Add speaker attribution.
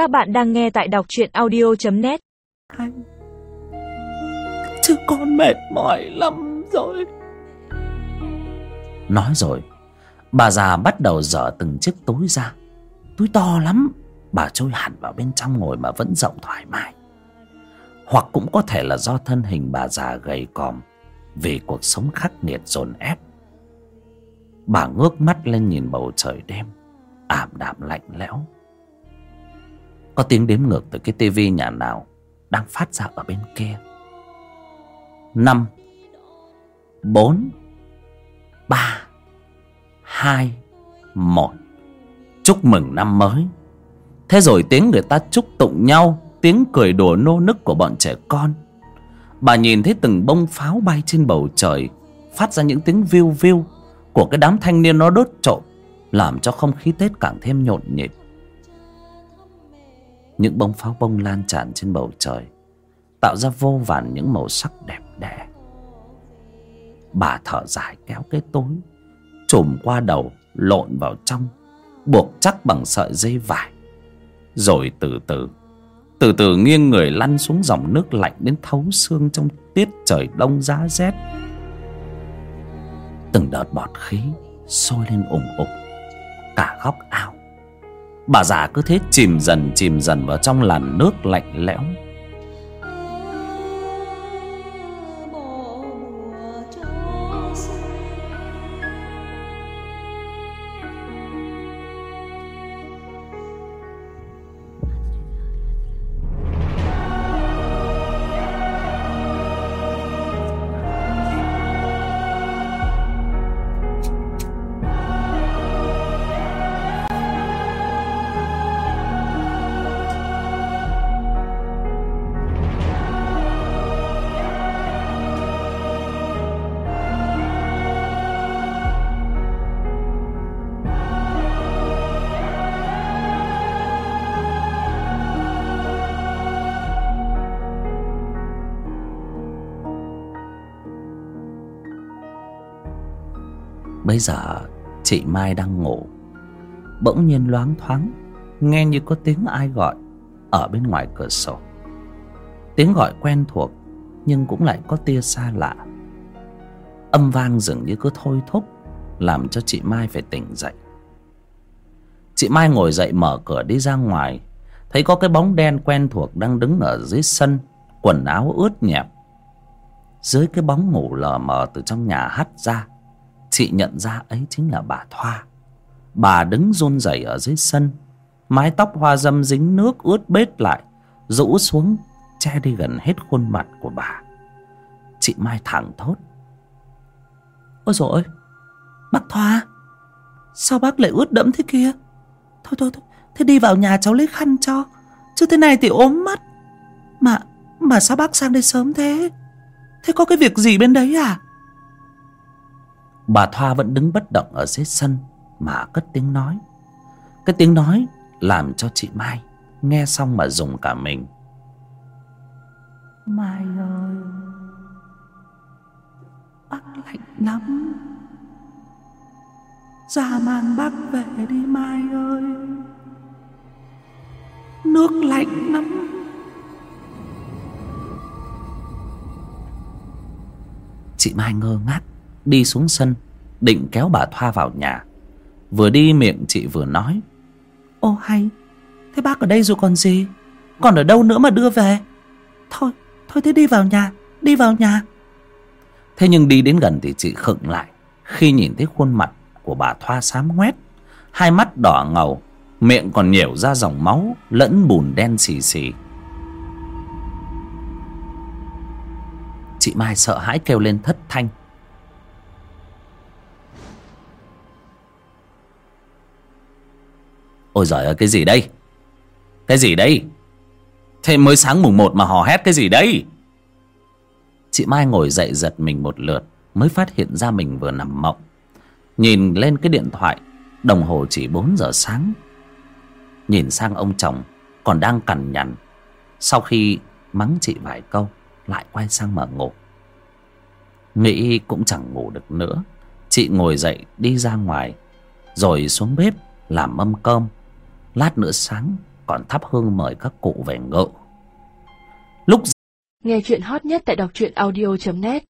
Speaker 1: Các bạn đang nghe tại đọc truyện audio.net
Speaker 2: Anh Chứ con mệt mỏi lắm rồi. Nói rồi Bà già bắt đầu dở từng chiếc túi ra. Túi to lắm Bà trôi hẳn vào bên trong ngồi mà vẫn rộng thoải mái. Hoặc cũng có thể là do thân hình bà già gầy còm Vì cuộc sống khắc nghiệt dồn ép. Bà ngước mắt lên nhìn bầu trời đêm Ảm đạm lạnh lẽo có tiếng đếm ngược từ cái tivi nhà nào Đang phát ra ở bên kia. Năm, Bốn, Ba, Hai, Một. Chúc mừng năm mới. Thế rồi tiếng người ta chúc tụng nhau, Tiếng cười đùa nô nức của bọn trẻ con. Bà nhìn thấy từng bông pháo bay trên bầu trời, Phát ra những tiếng viu viu Của cái đám thanh niên nó đốt trộm, Làm cho không khí Tết càng thêm nhộn nhịp. Những bông pháo bông lan tràn trên bầu trời, Tạo ra vô vàn những màu sắc đẹp đẽ. Bà thở dài kéo cái tối Trùm qua đầu, Lộn vào trong, Buộc chắc bằng sợi dây vải. Rồi từ từ Từ từ nghiêng người lăn xuống dòng nước lạnh Đến thấu xương trong tiết trời đông giá rét. Từng đợt bọt khí Sôi lên ủng ục, Cả góc ao Bà già cứ thế chìm dần chìm dần vào trong làn nước lạnh lẽo. Bây giờ chị Mai đang ngủ. Bỗng nhiên loáng thoáng, Nghe như có tiếng ai gọi Ở bên ngoài cửa sổ. Tiếng gọi quen thuộc, Nhưng cũng lại có tia xa lạ. Âm vang dường như cứ thôi thúc, Làm cho chị Mai phải tỉnh dậy. Chị Mai ngồi dậy mở cửa đi ra ngoài, Thấy có cái bóng đen quen thuộc đang đứng ở dưới sân, Quần áo ướt nhẹp. Dưới cái bóng ngủ lờ mờ từ trong nhà hắt ra Chị nhận ra ấy chính là bà Thoa. Bà đứng run rẩy ở dưới sân, Mái tóc hoa dâm dính nước ướt bết lại, Rũ xuống, Che đi gần hết khuôn mặt của bà. Chị Mai thẳng thốt. Ôi dồi ôi, Bác Thoa, Sao bác lại ướt đẫm thế kia? Thôi thôi thôi, Thế đi vào nhà cháu lấy khăn cho, Chứ thế này thì ốm mắt. Mà Mà sao bác sang đây sớm thế? Thế có cái việc gì bên đấy à? Bà Thoa vẫn đứng bất động ở dưới sân Mà cất tiếng nói. Cái tiếng nói làm cho chị Mai Nghe xong mà dùng cả mình. Mai ơi Bác lạnh lắm. Ra mang bác về đi Mai ơi. Nước lạnh lắm. Chị Mai ngơ ngác đi xuống sân định kéo bà thoa vào nhà. Vừa đi miệng chị vừa nói ô hay thế bác ở đây rồi còn gì còn ở đâu nữa mà đưa về? Thôi thôi thế đi vào nhà đi vào nhà. Thế nhưng đi đến gần thì chị khựng lại khi nhìn thấy khuôn mặt của bà thoa xám ngoét hai mắt đỏ ngầu miệng còn nhểu ra dòng máu lẫn bùn đen xì xì. Chị mai sợ hãi kêu lên thất thanh Ôi giời ơi, cái gì đây? Cái gì đây? Thế mới sáng mùng một mà hò hét cái gì đây? Chị Mai ngồi dậy giật mình một lượt, Mới phát hiện ra mình vừa nằm mộng. Nhìn lên cái điện thoại, Đồng hồ chỉ bốn giờ sáng. Nhìn sang ông chồng, Còn đang cằn nhằn. Sau khi mắng chị vài câu, Lại quay sang mở ngủ. Nghĩ cũng chẳng ngủ được nữa. Chị ngồi dậy đi ra ngoài, Rồi xuống bếp làm mâm cơm. Lát nữa sáng, còn thắp hương mời các cụ về ngự. Lúc
Speaker 3: Nghe chuyện hot nhất tại đọc truyện audio.net